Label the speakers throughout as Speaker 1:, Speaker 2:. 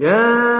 Speaker 1: يا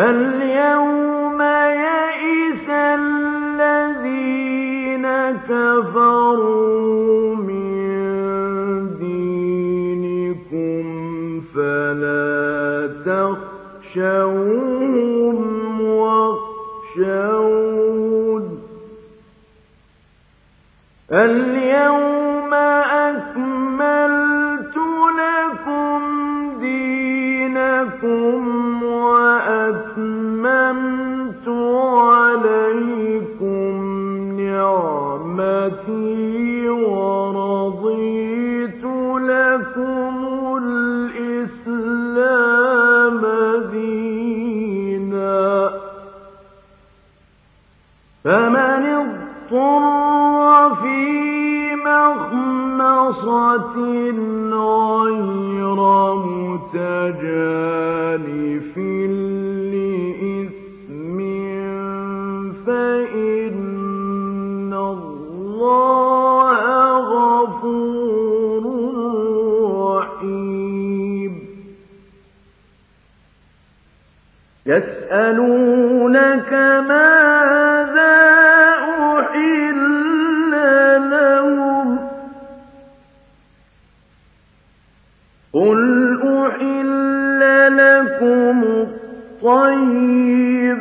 Speaker 1: فاليوم يئس الذين كفروا من دينكم فلا تخشوهم واخشون الطيبات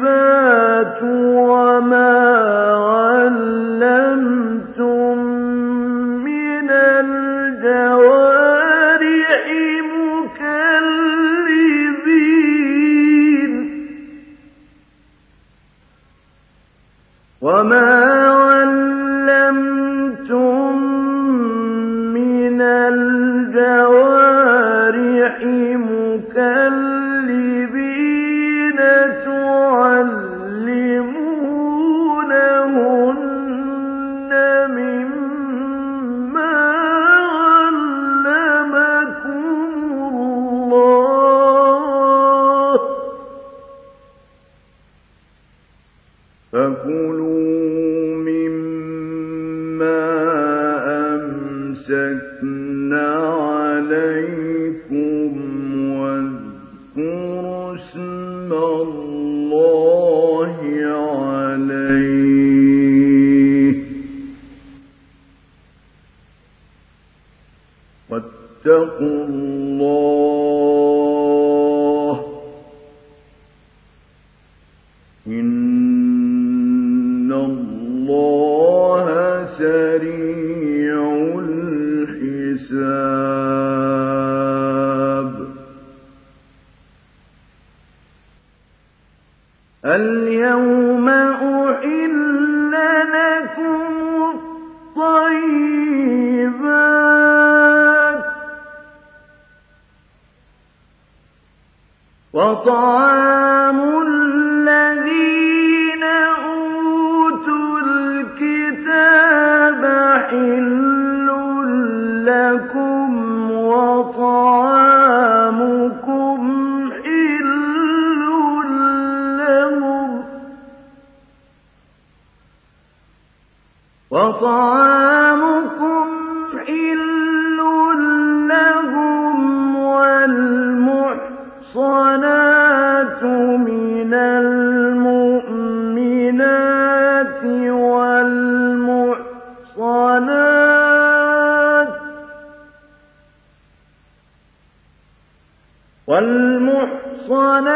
Speaker 1: والمحصنات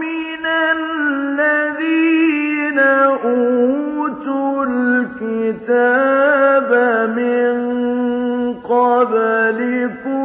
Speaker 1: من الذين أوتوا الكتاب من قبلكم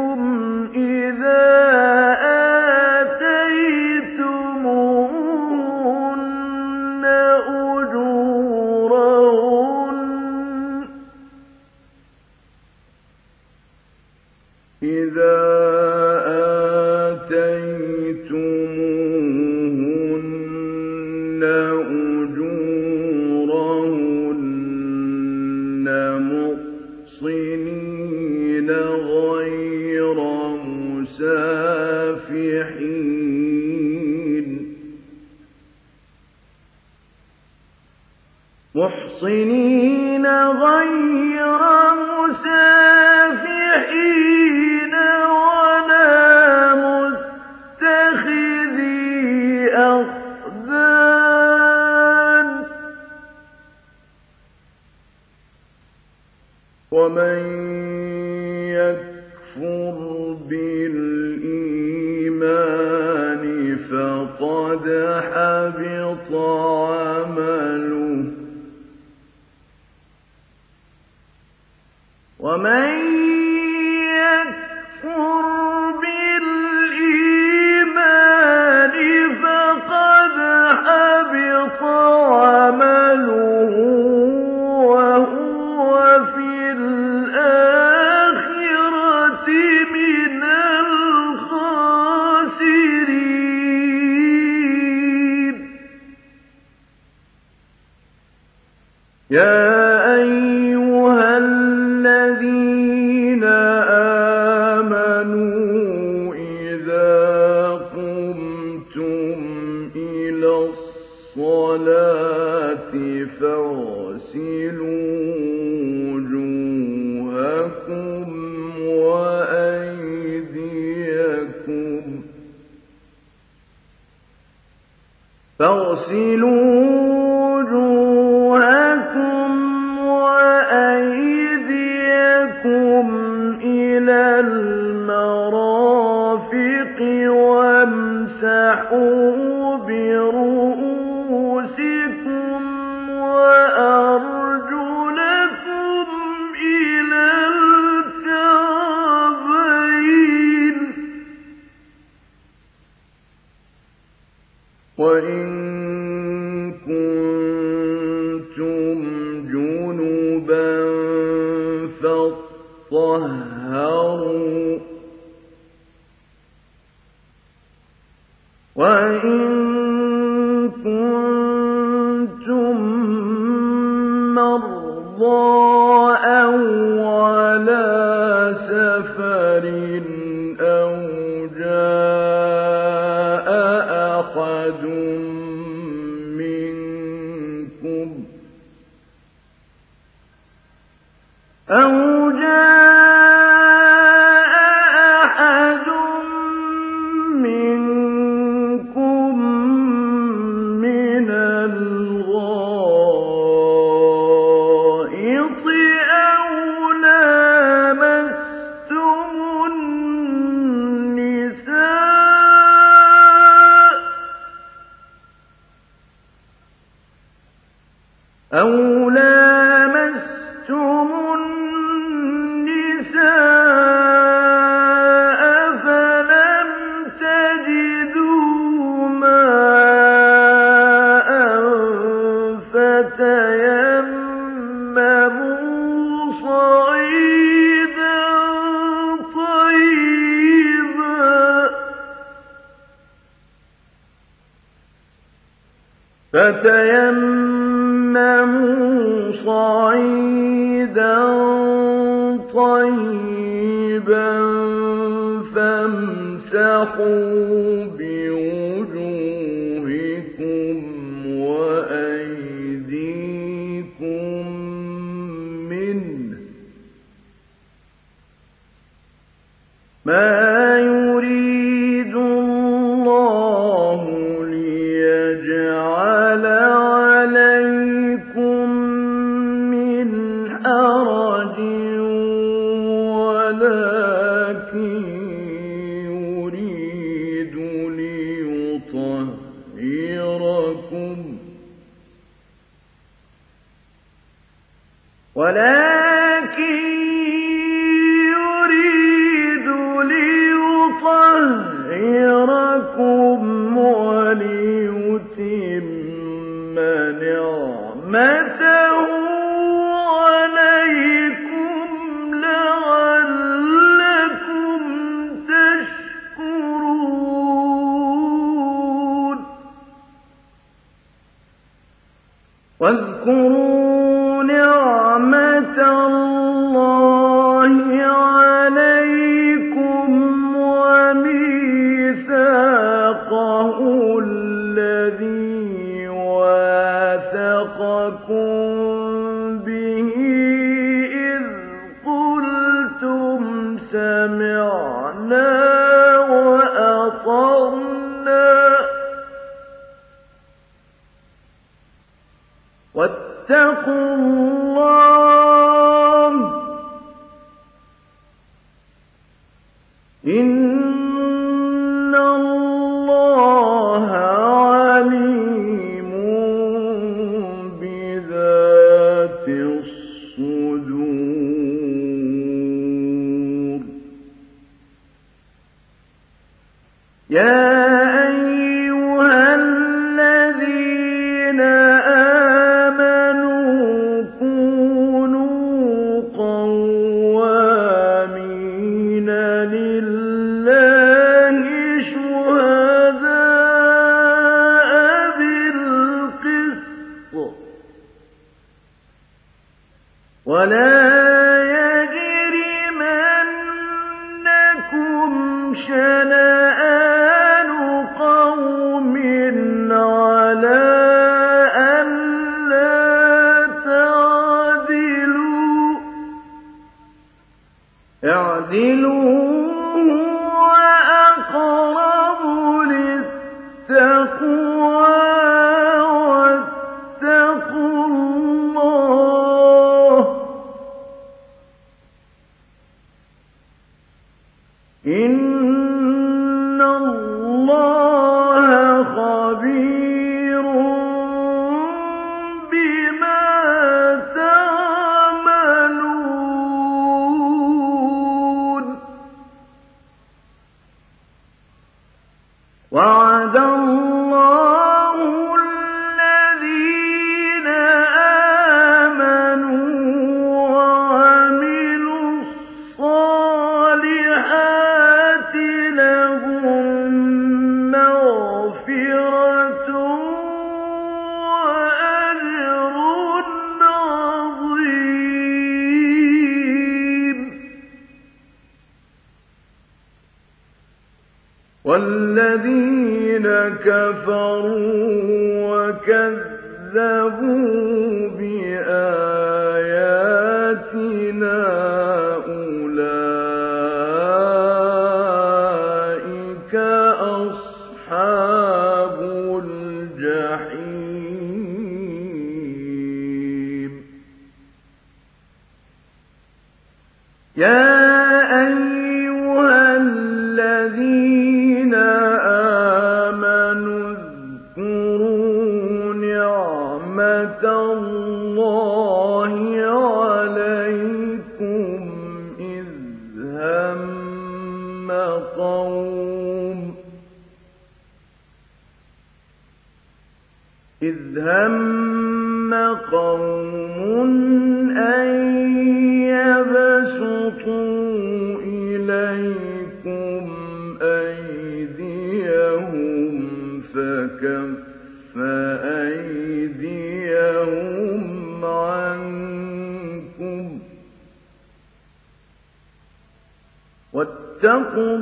Speaker 1: واتقوا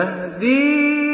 Speaker 1: يهدي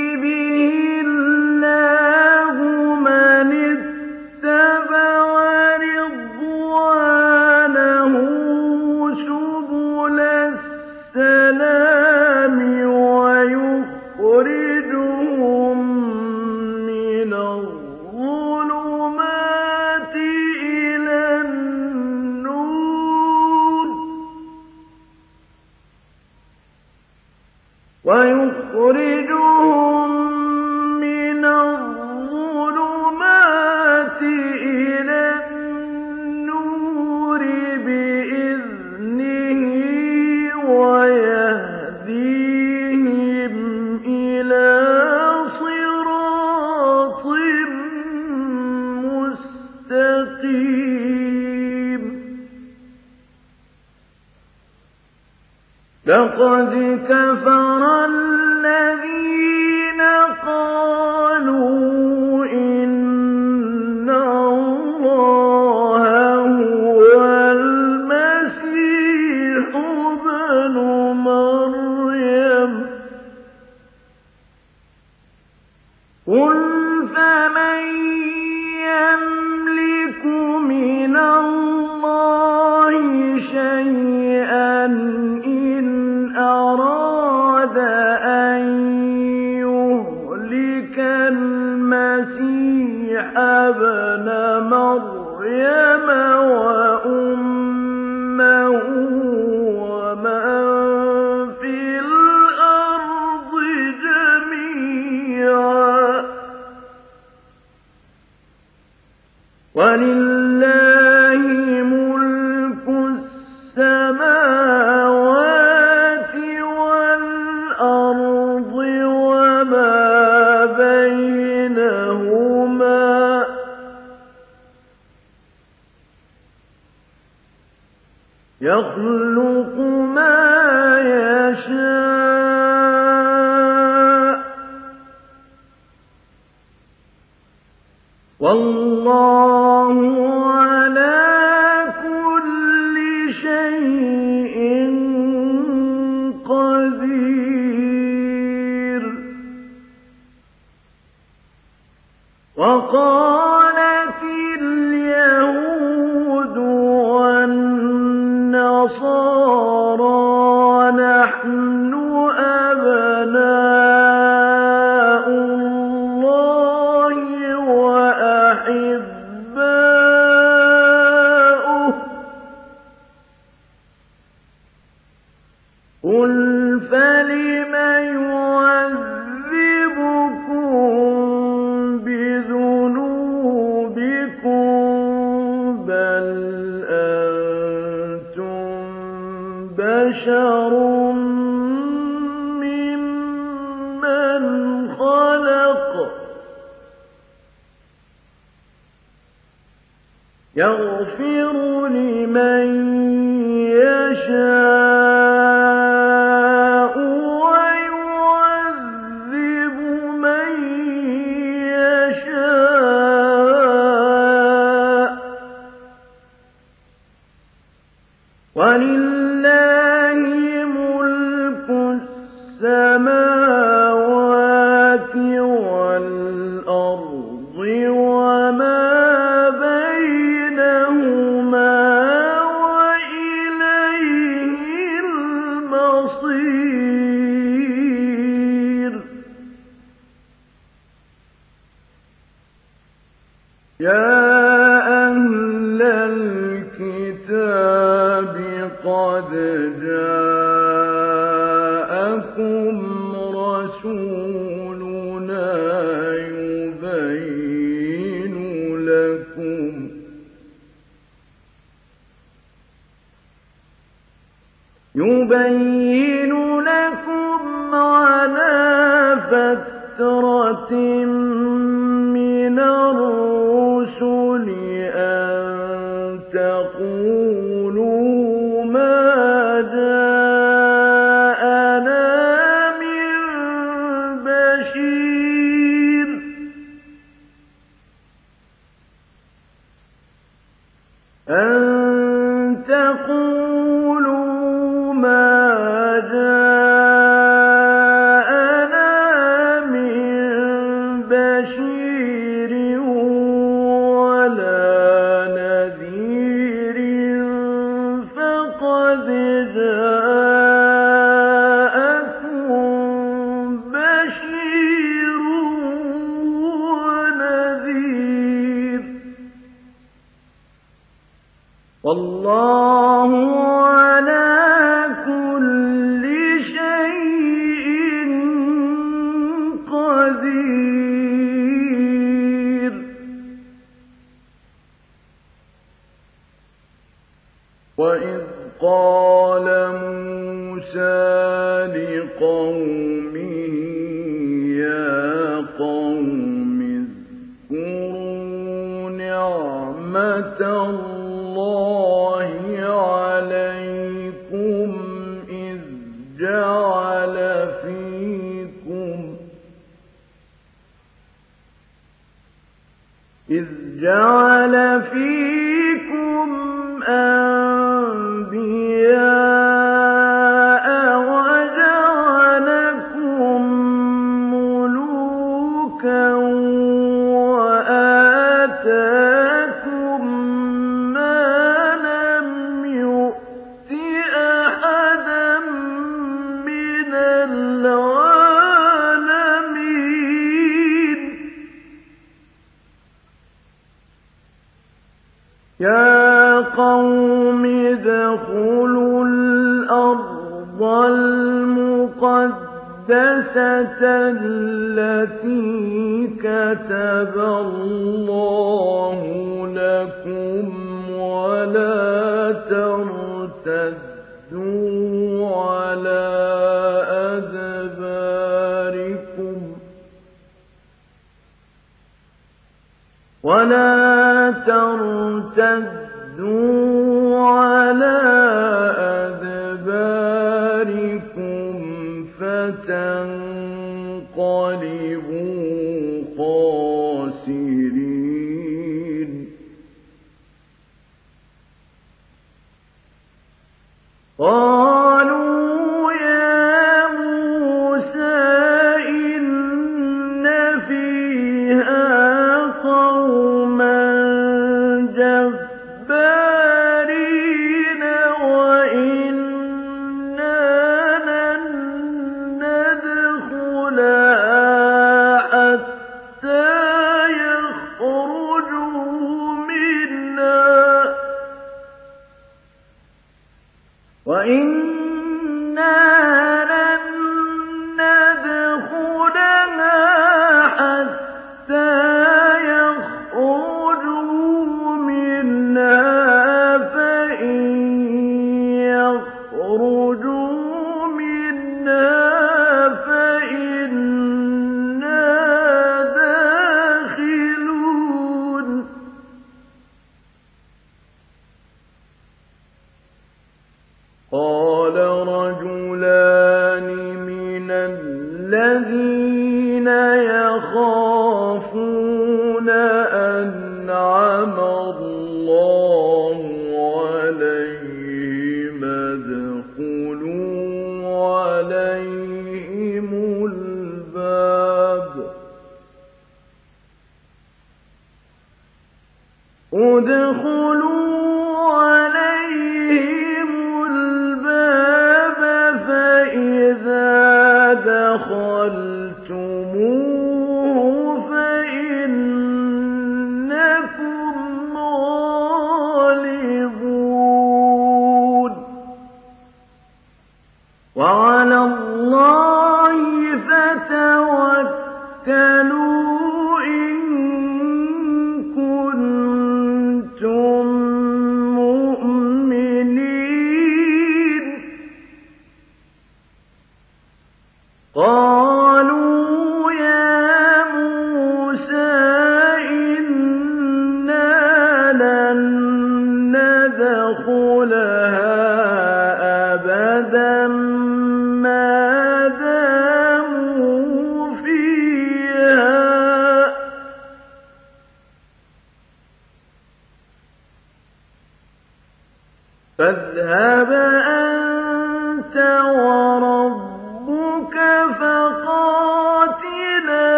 Speaker 1: وعلى الله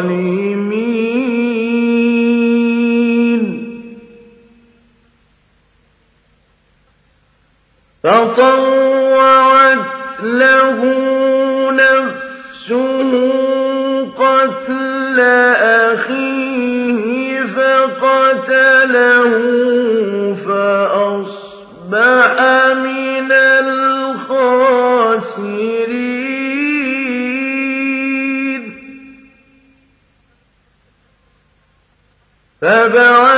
Speaker 1: الظالمين. فطوعت له نفسه قتل أخيه فقتله فأصبح فبعث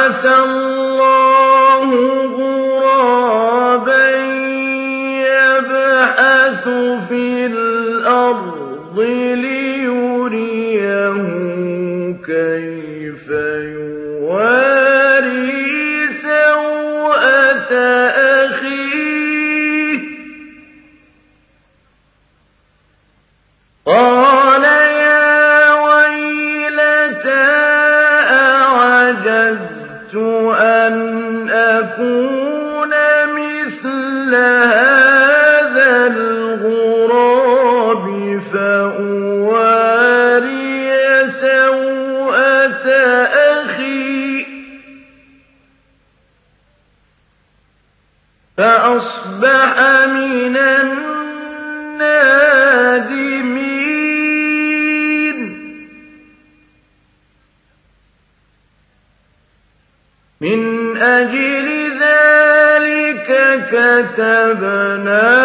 Speaker 1: كتبنا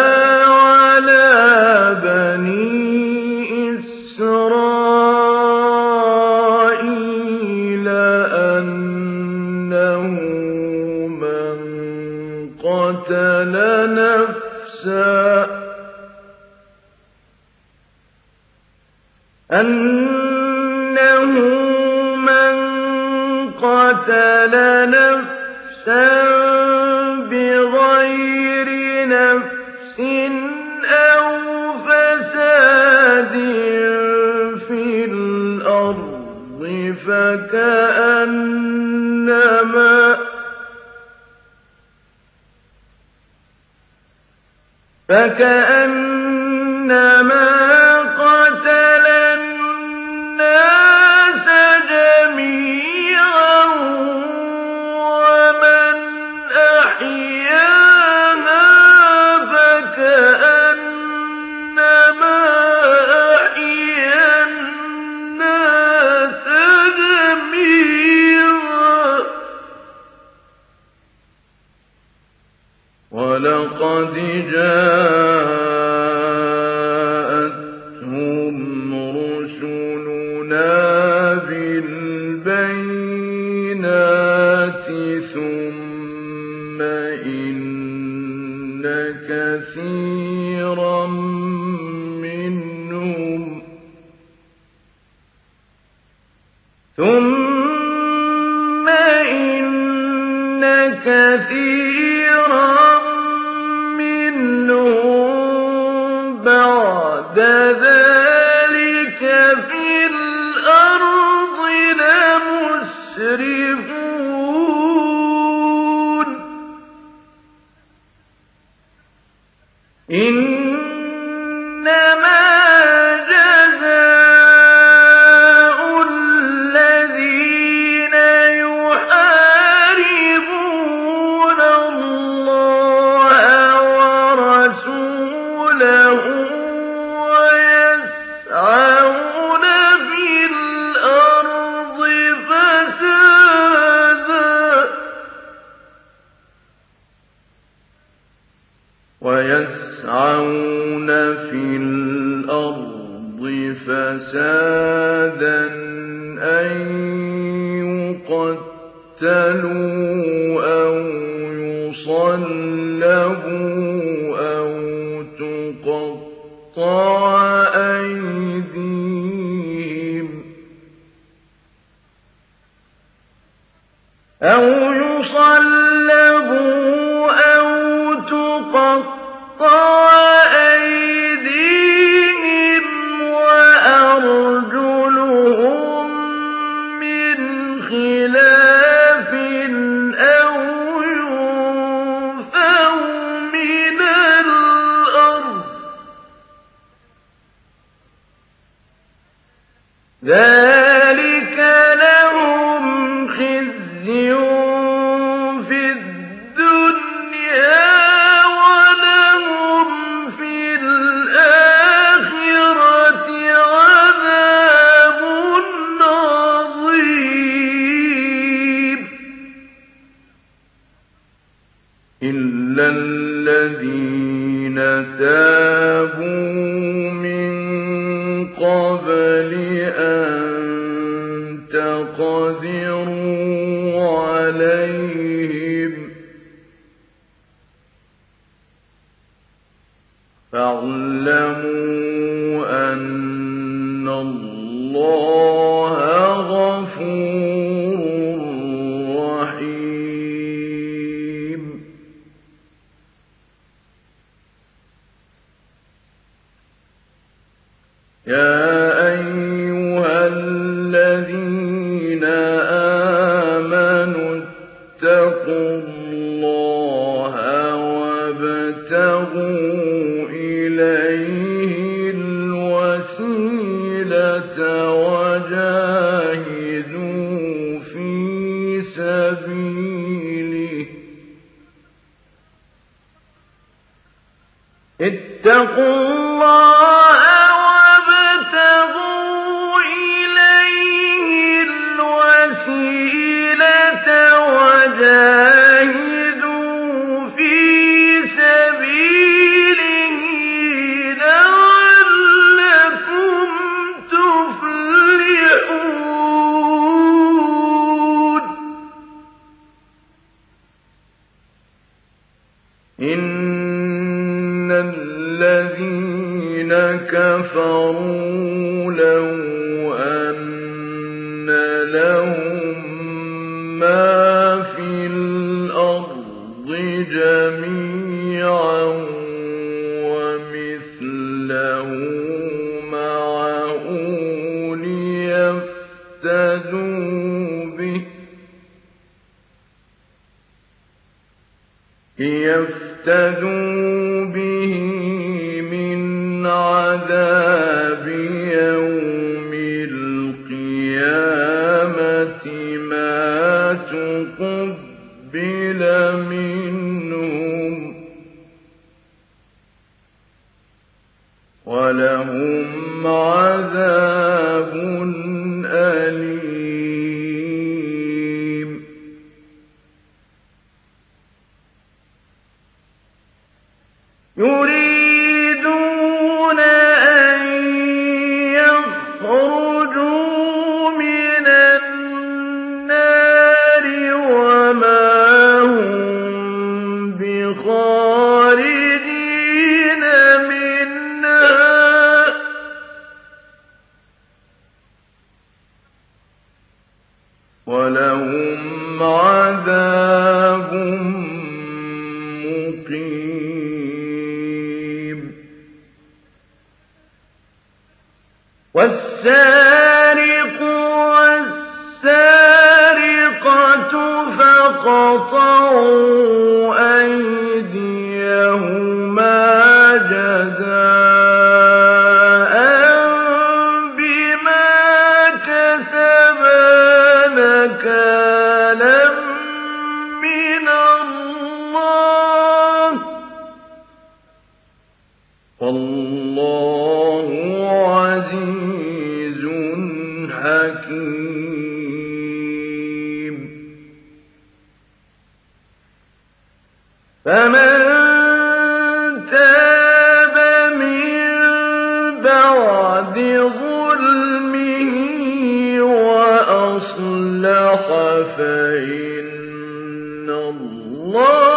Speaker 1: فكأنما فكأنما تقطع فإن الله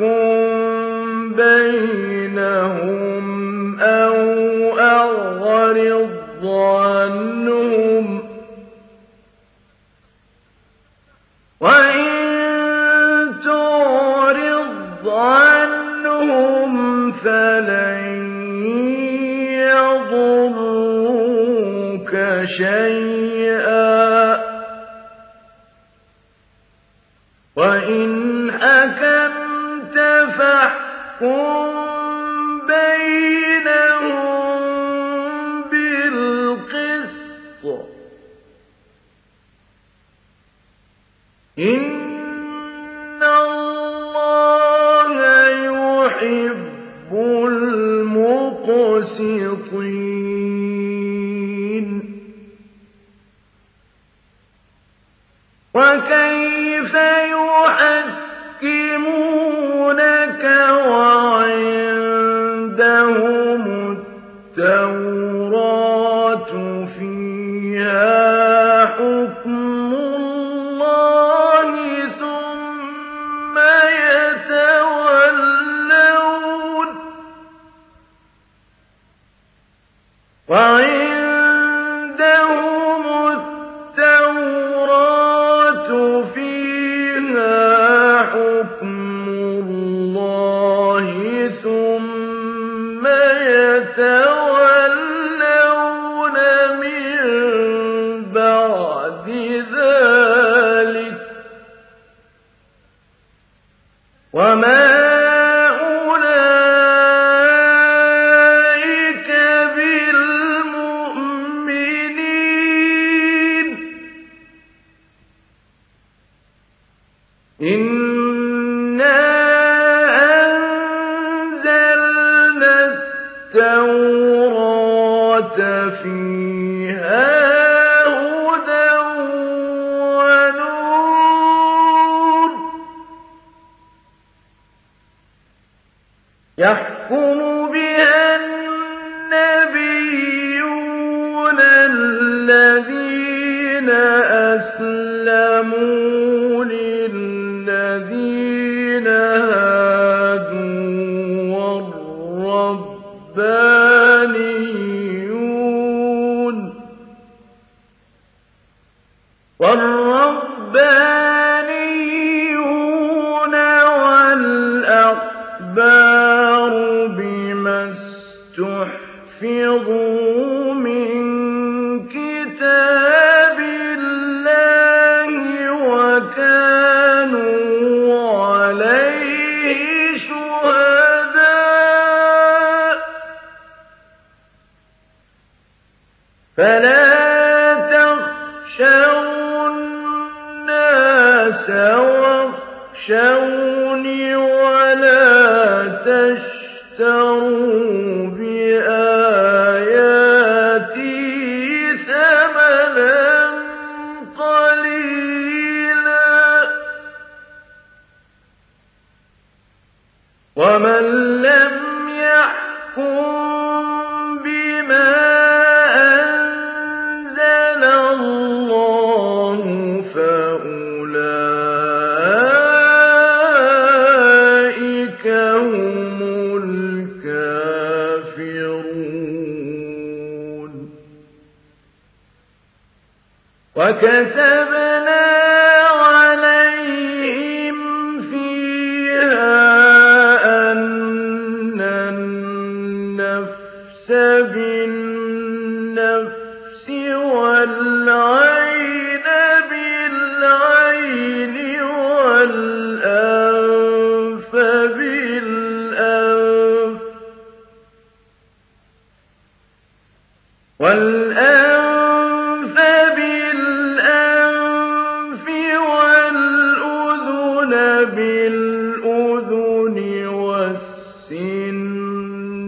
Speaker 1: فاحكم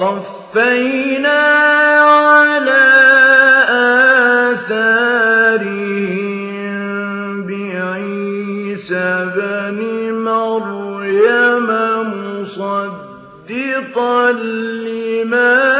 Speaker 1: وقفينا على آثارهم بعيسى بن مريم مصدقا لما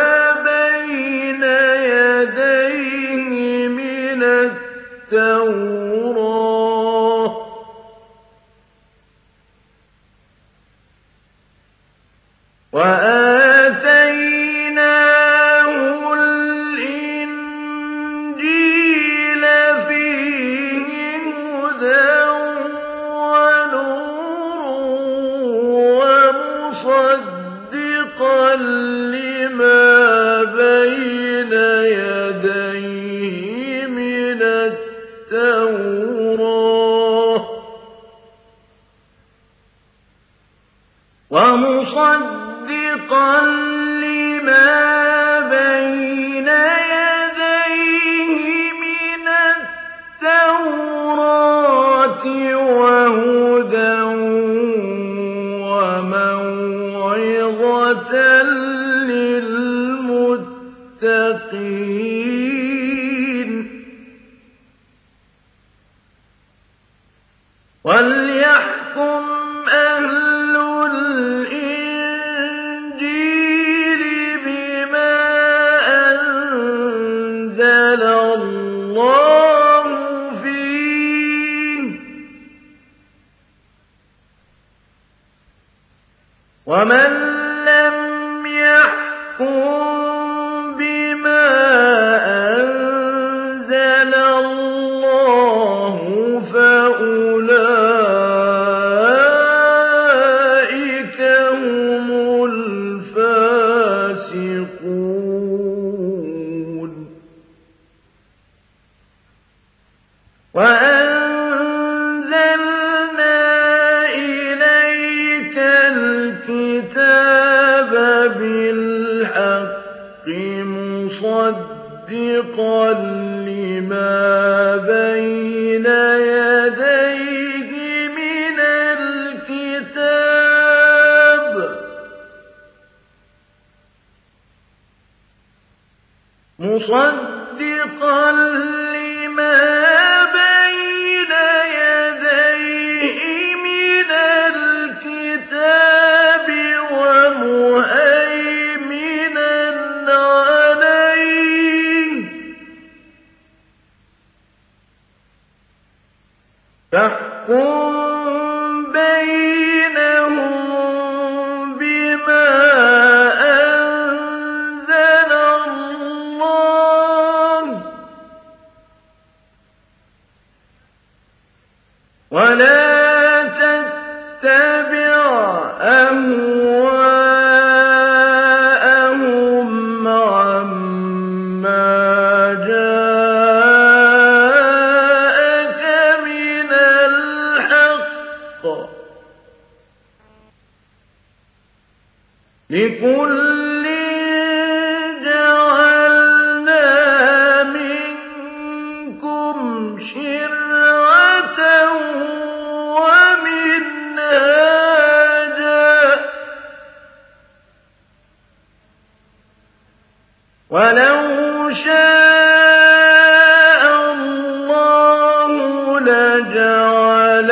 Speaker 1: ولو شاء الله لجعلكم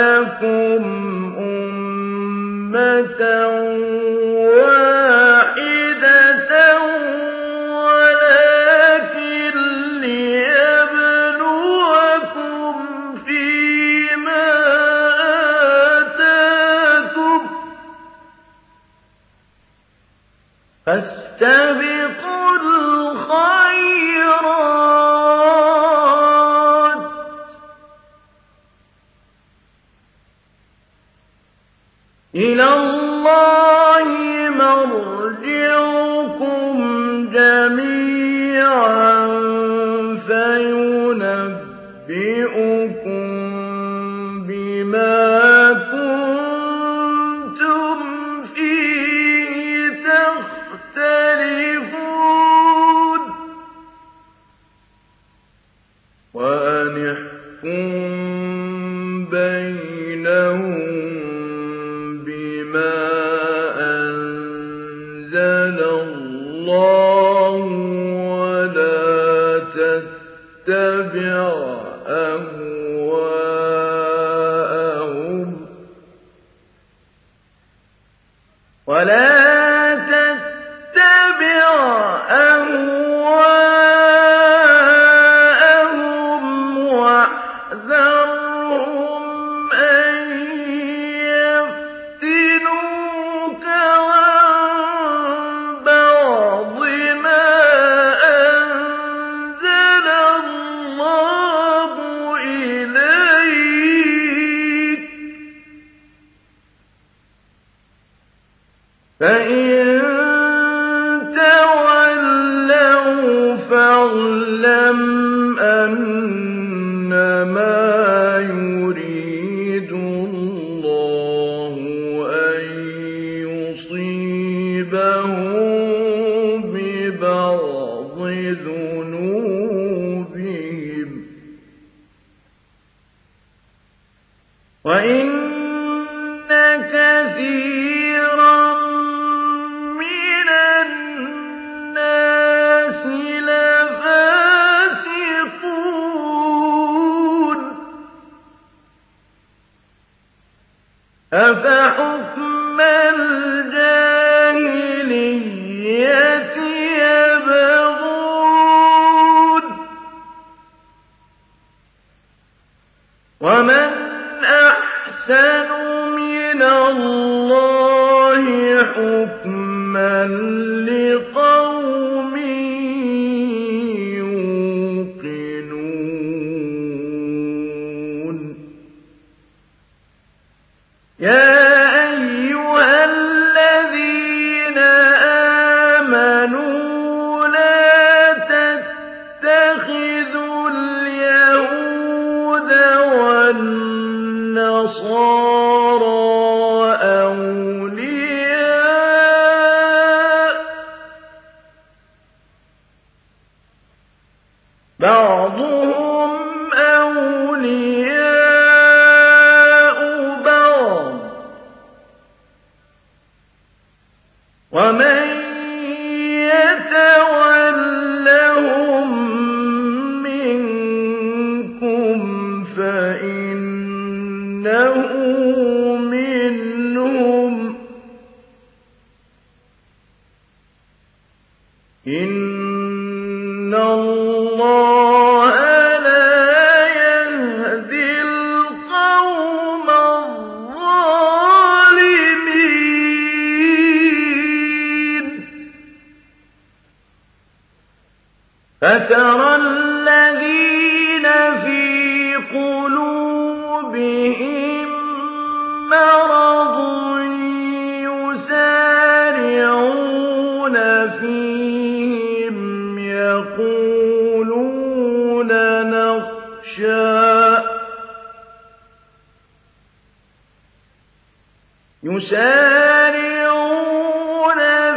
Speaker 1: يسارعون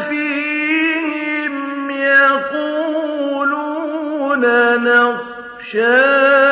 Speaker 1: فيهم يقولون نخشى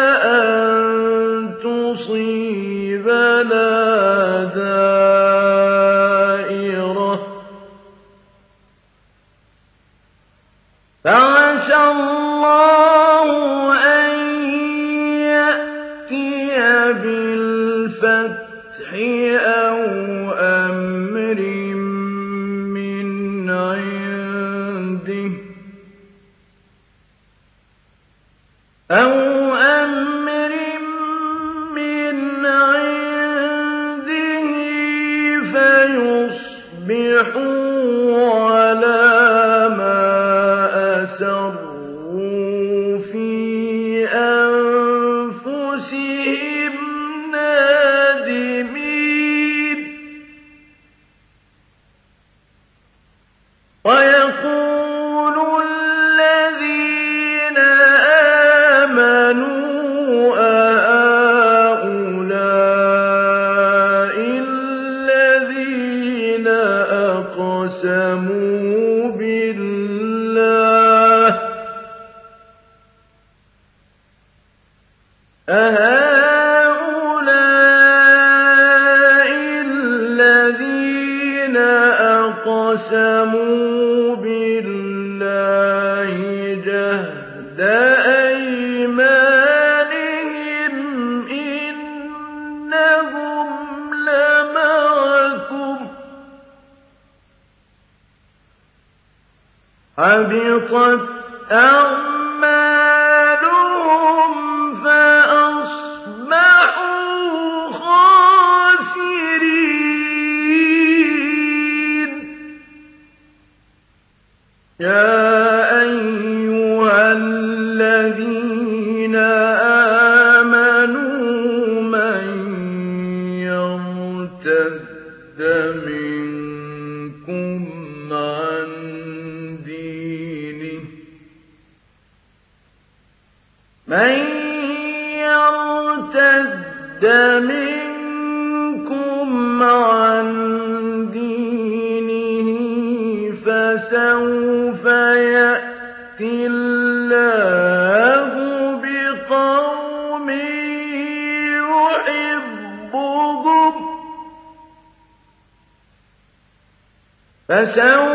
Speaker 1: فسوف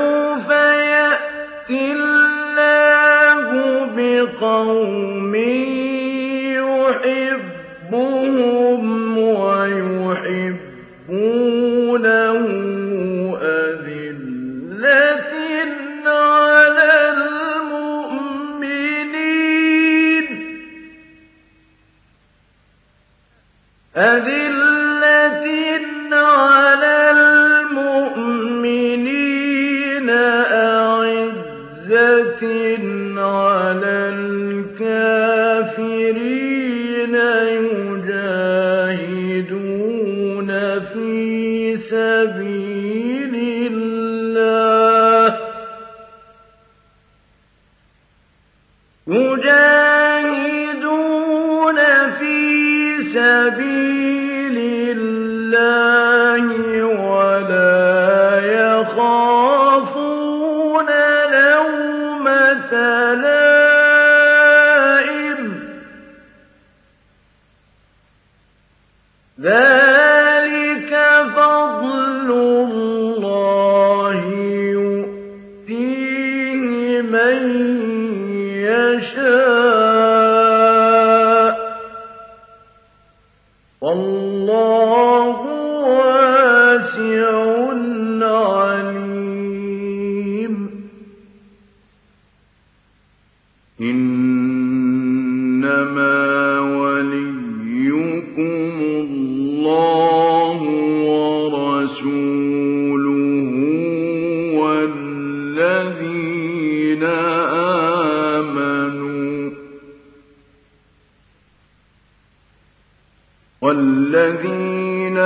Speaker 1: والذين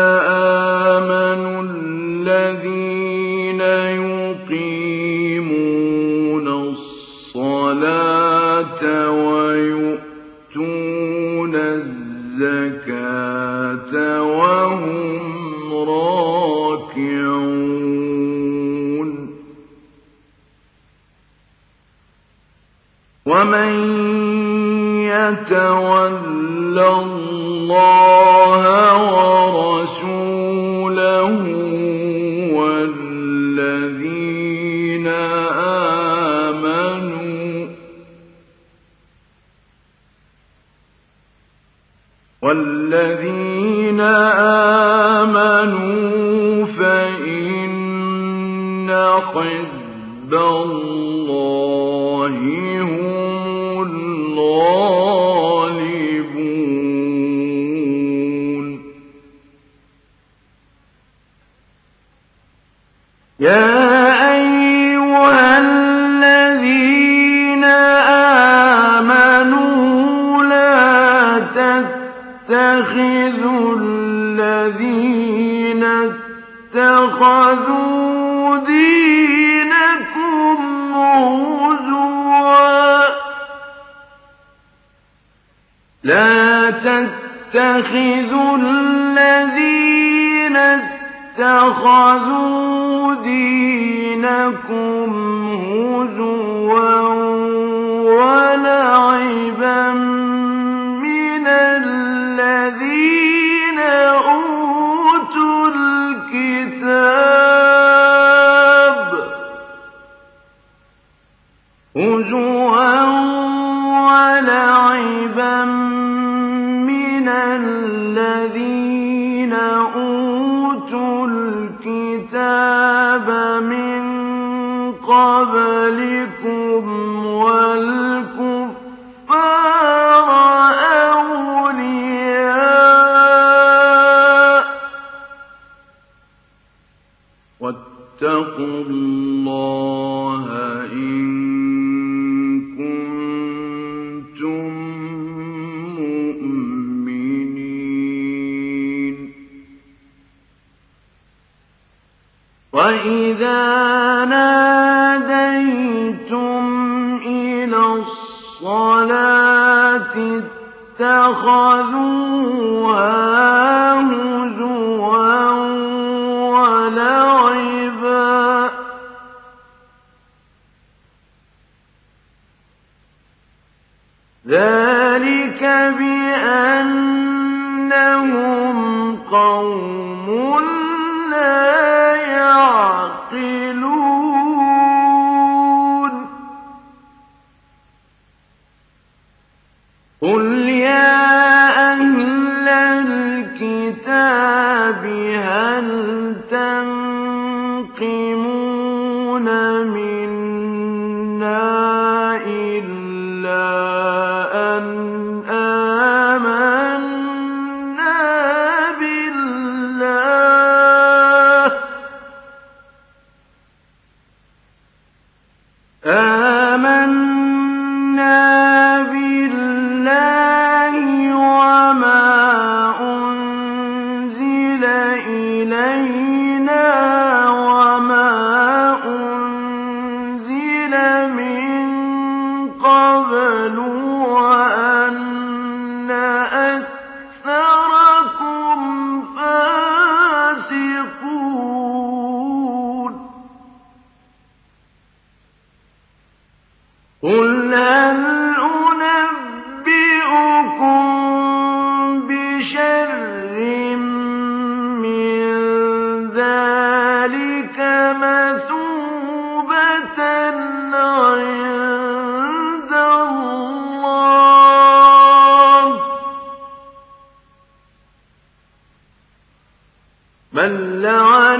Speaker 1: بل لعنه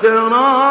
Speaker 1: وترى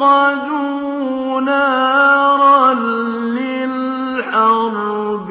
Speaker 1: أوقدوا نارا للحرب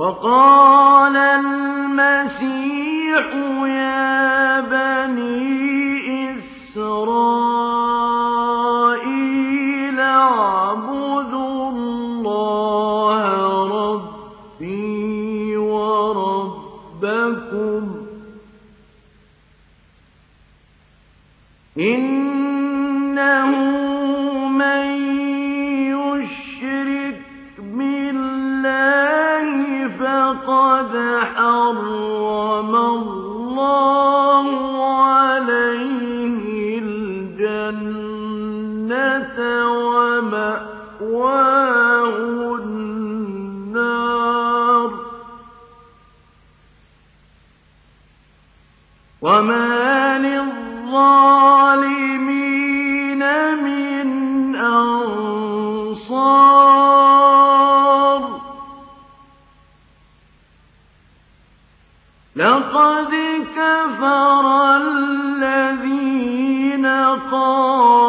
Speaker 1: وقال المسيح يا بني إسرائيل وما للظالمين من أنصار لقد كفر الذين قالوا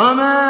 Speaker 1: وما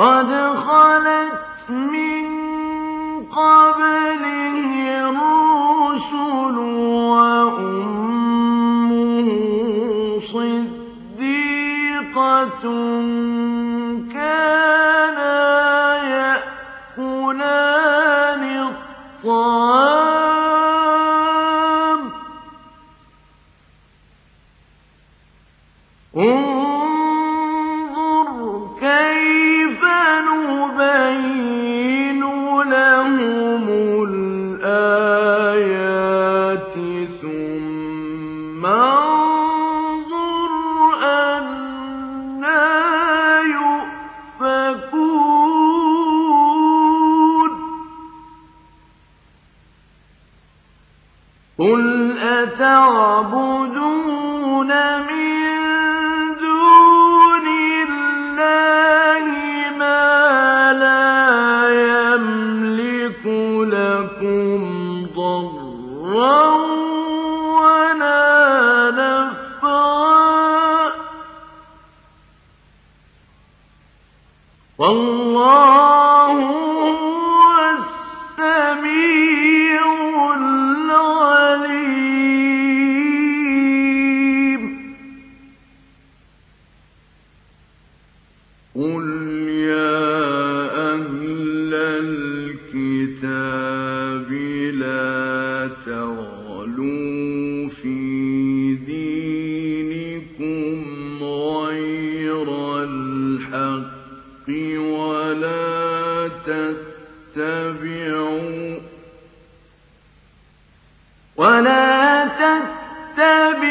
Speaker 1: قد ولا تتبعوا ولا تتبعوا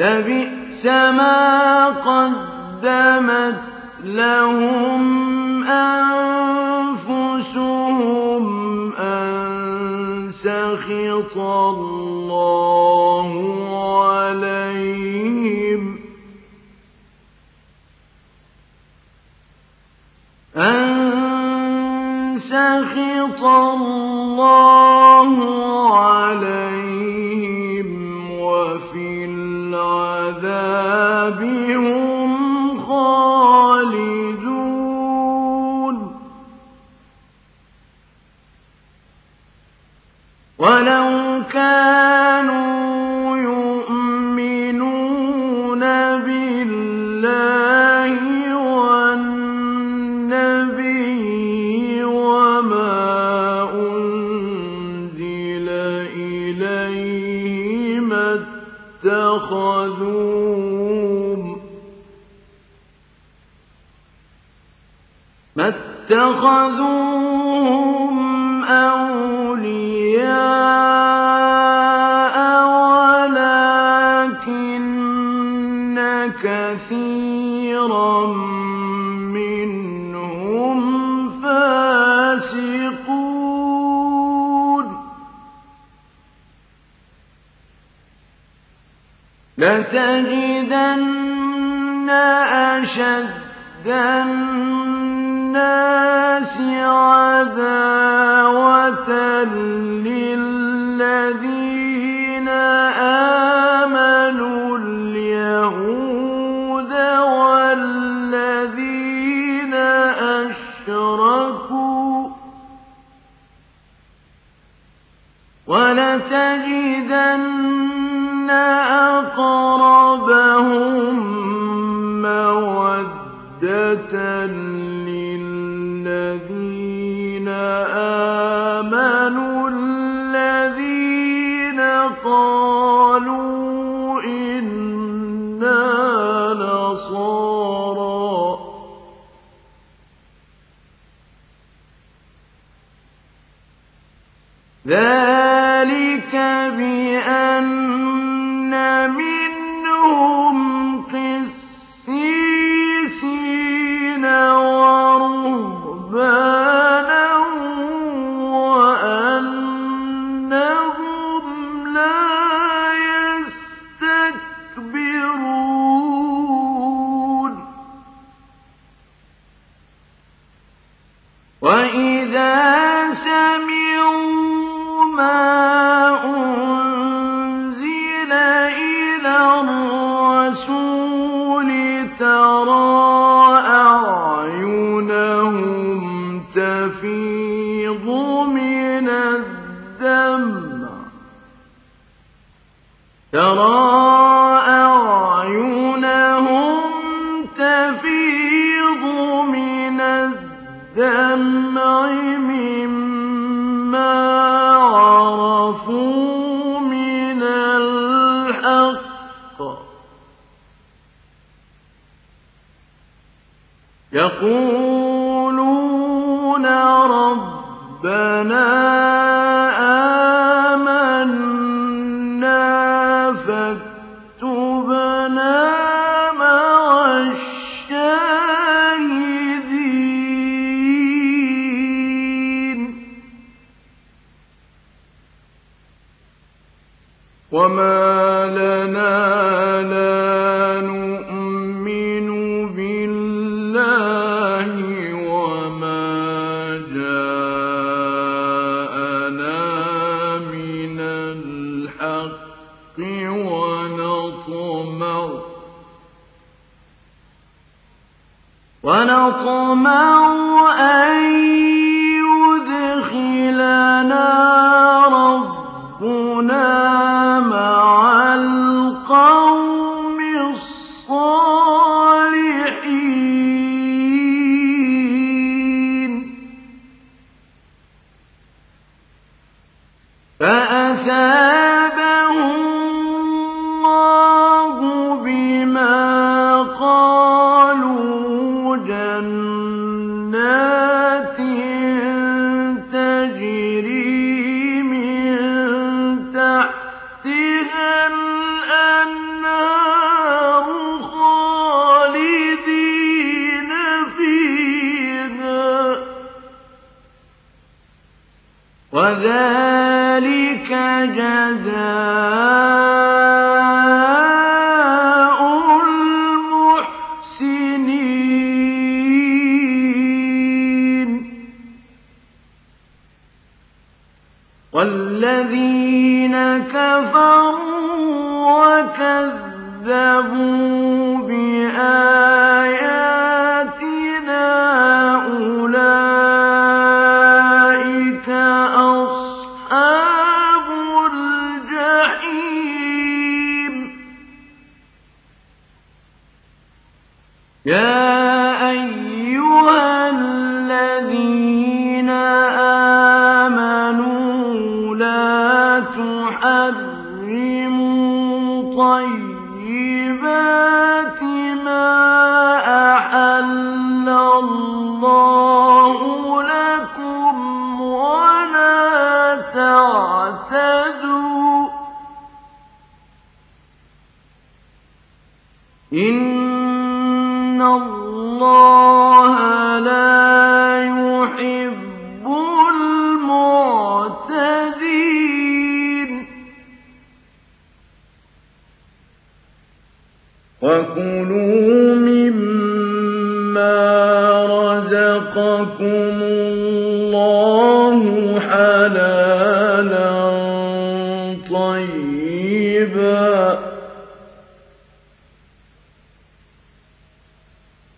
Speaker 1: لبئس ما قدمت لهم أنفسهم أن سخط الله عليهم أن سخط أولياء ولكن كثيرا منهم فاسقون. لتجدن أشد عداوة للذين آمنوا اليهود والذين أشركوا. ولتجدن أقربهم مودة ذلك لكم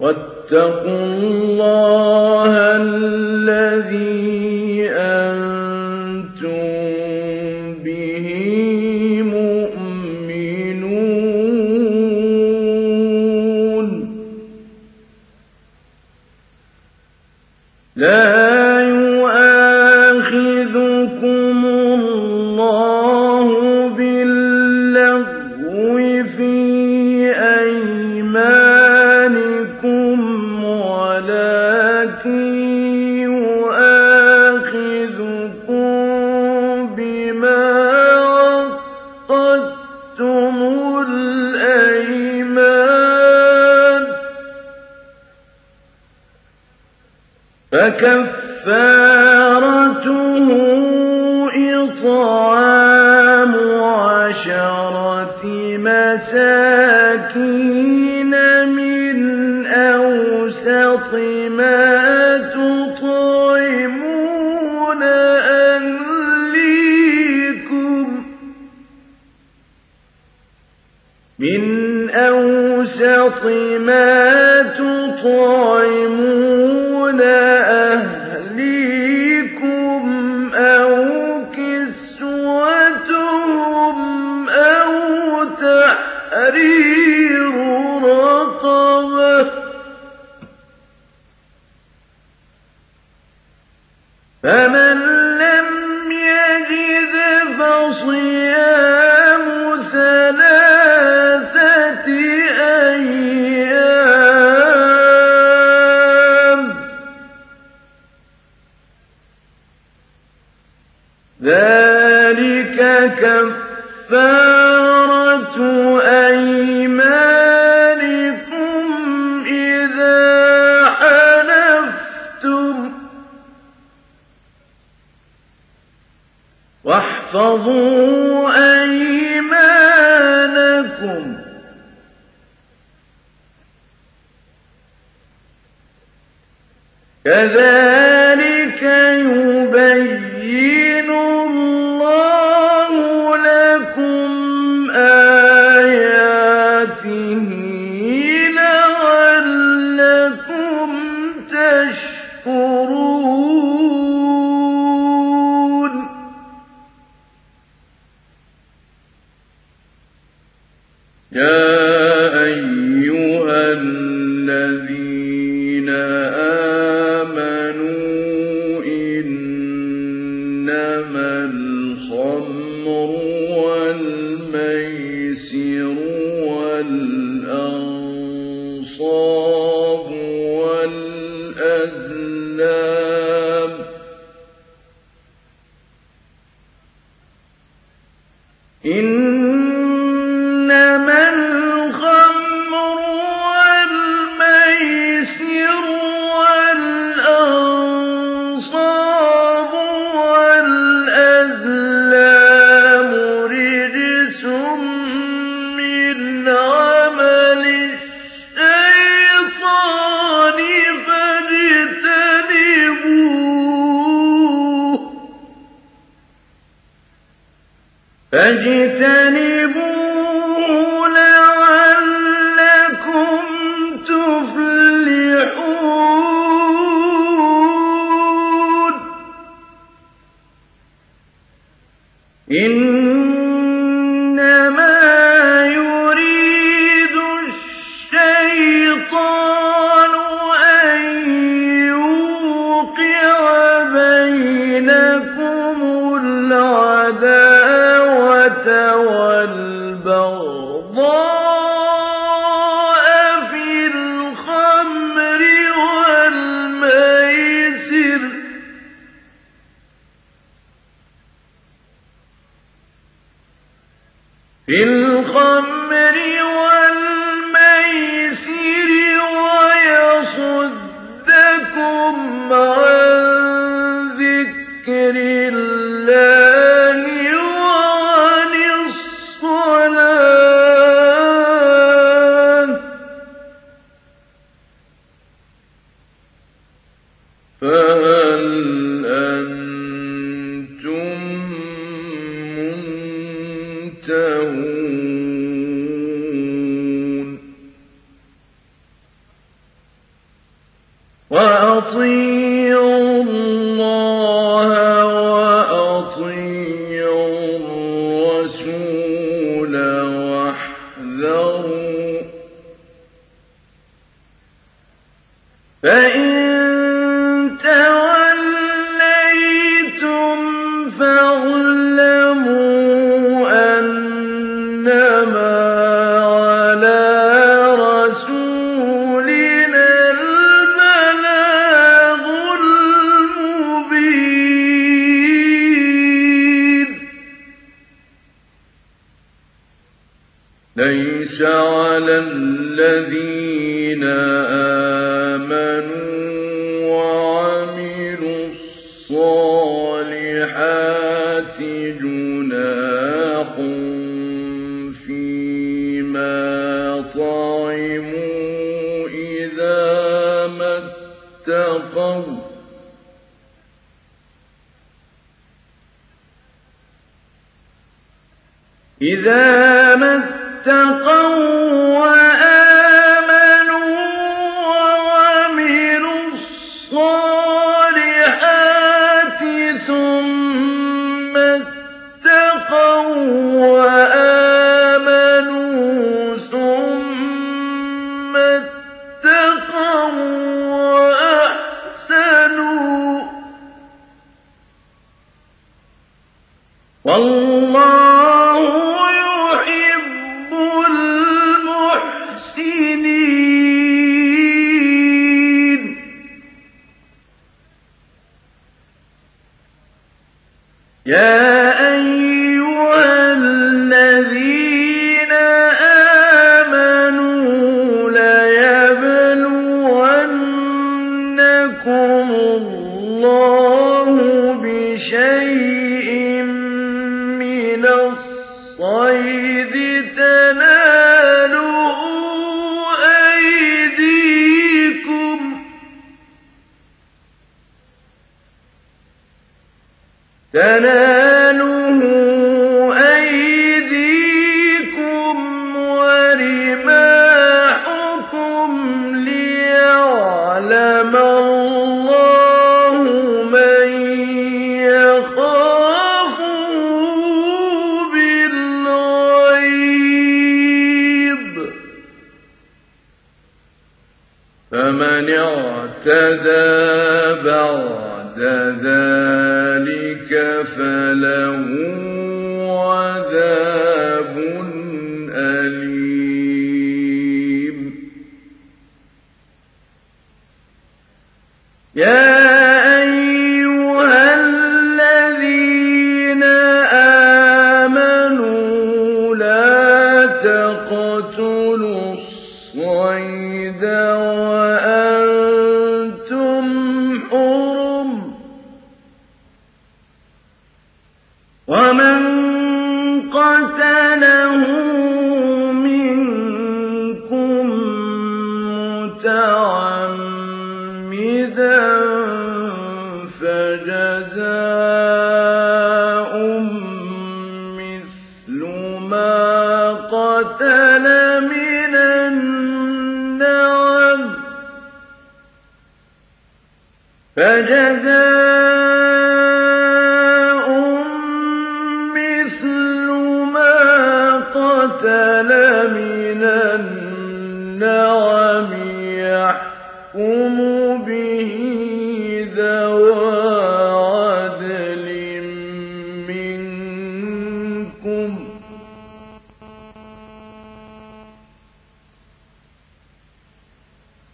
Speaker 1: واتقوا الله الذي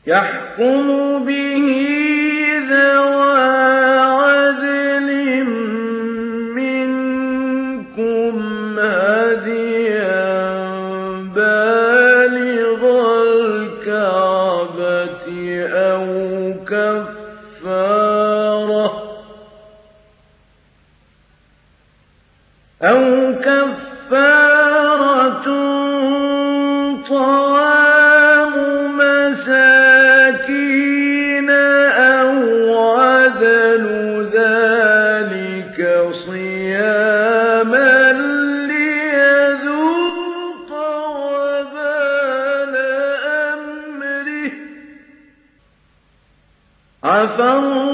Speaker 1: يحكم به ذوى عفى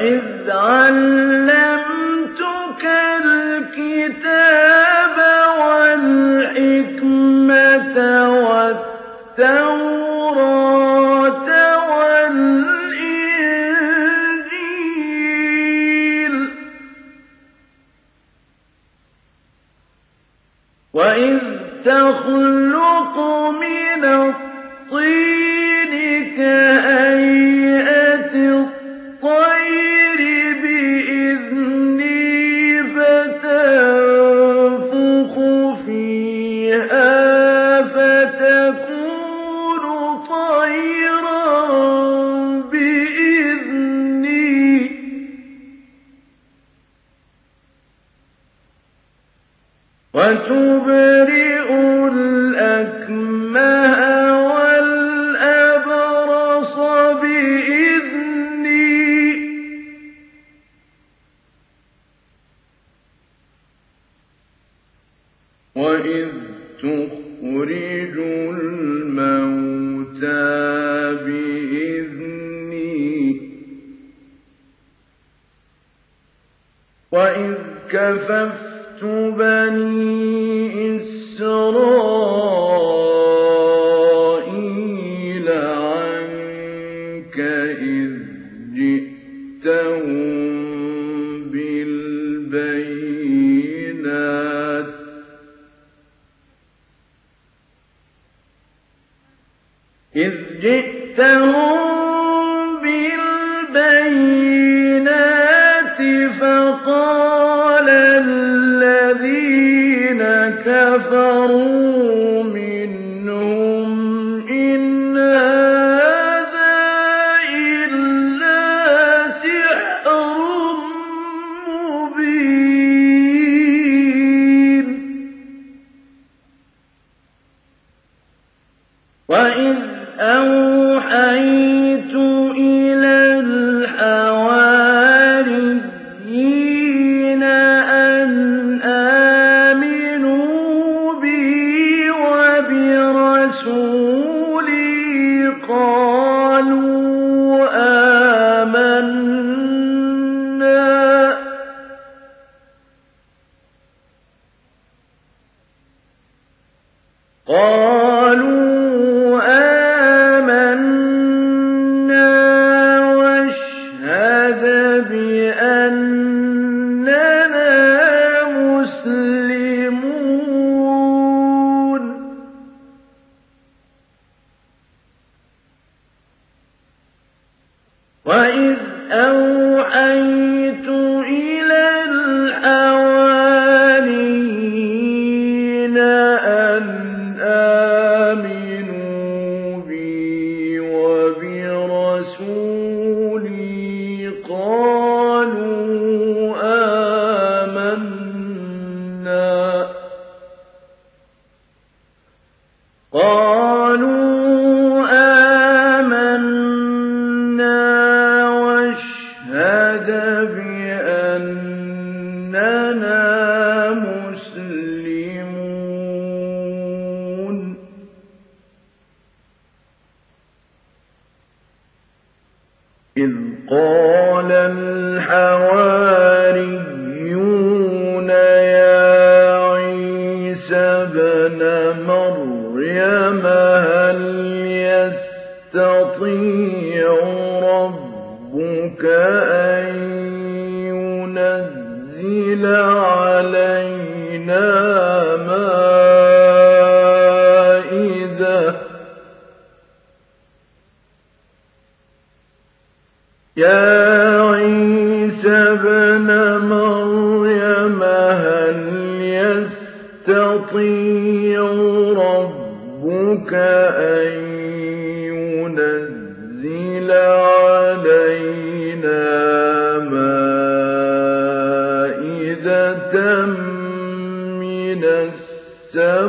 Speaker 1: وإذ علمتك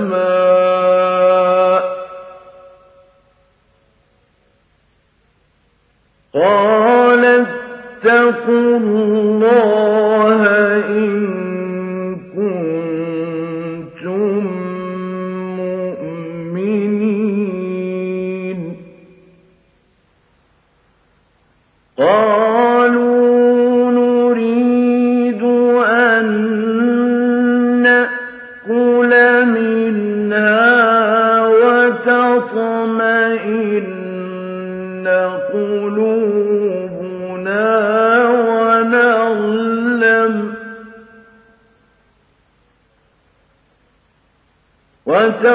Speaker 1: السماء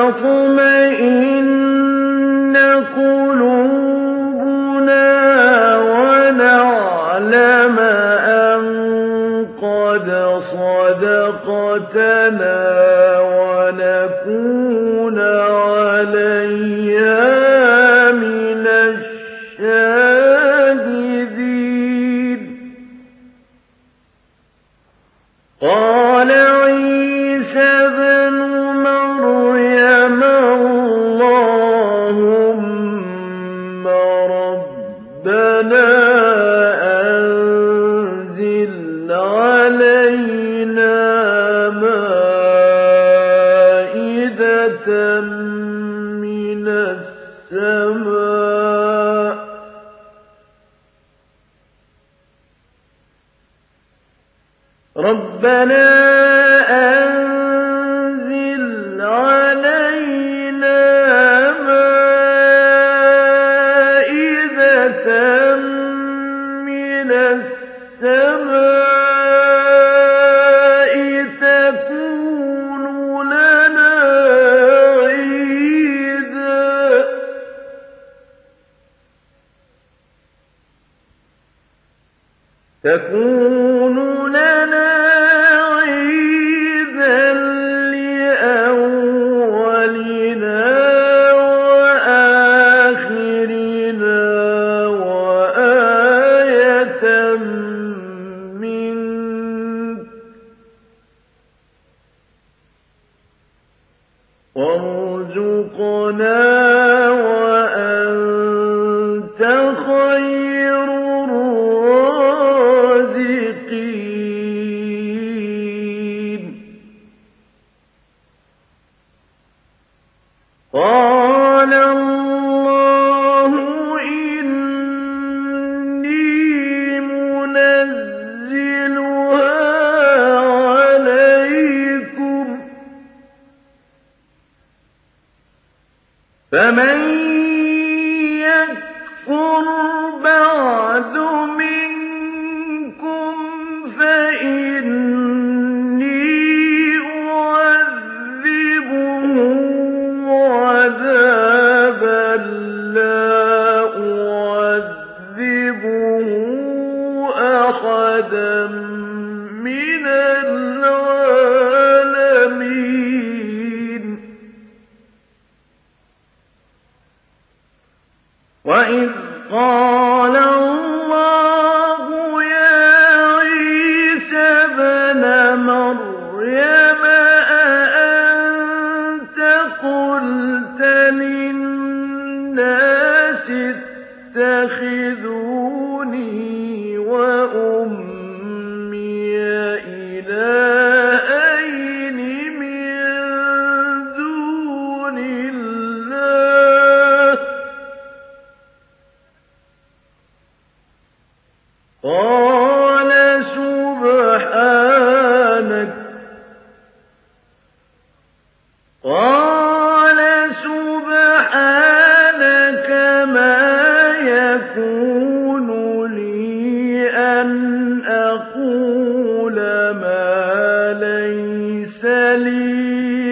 Speaker 1: وتطمئن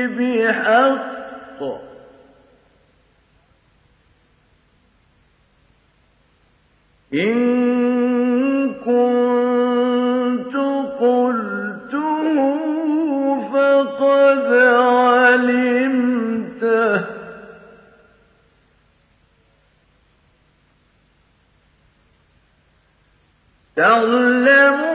Speaker 1: بحق. إن كنت قلته فقد علمته. تعلم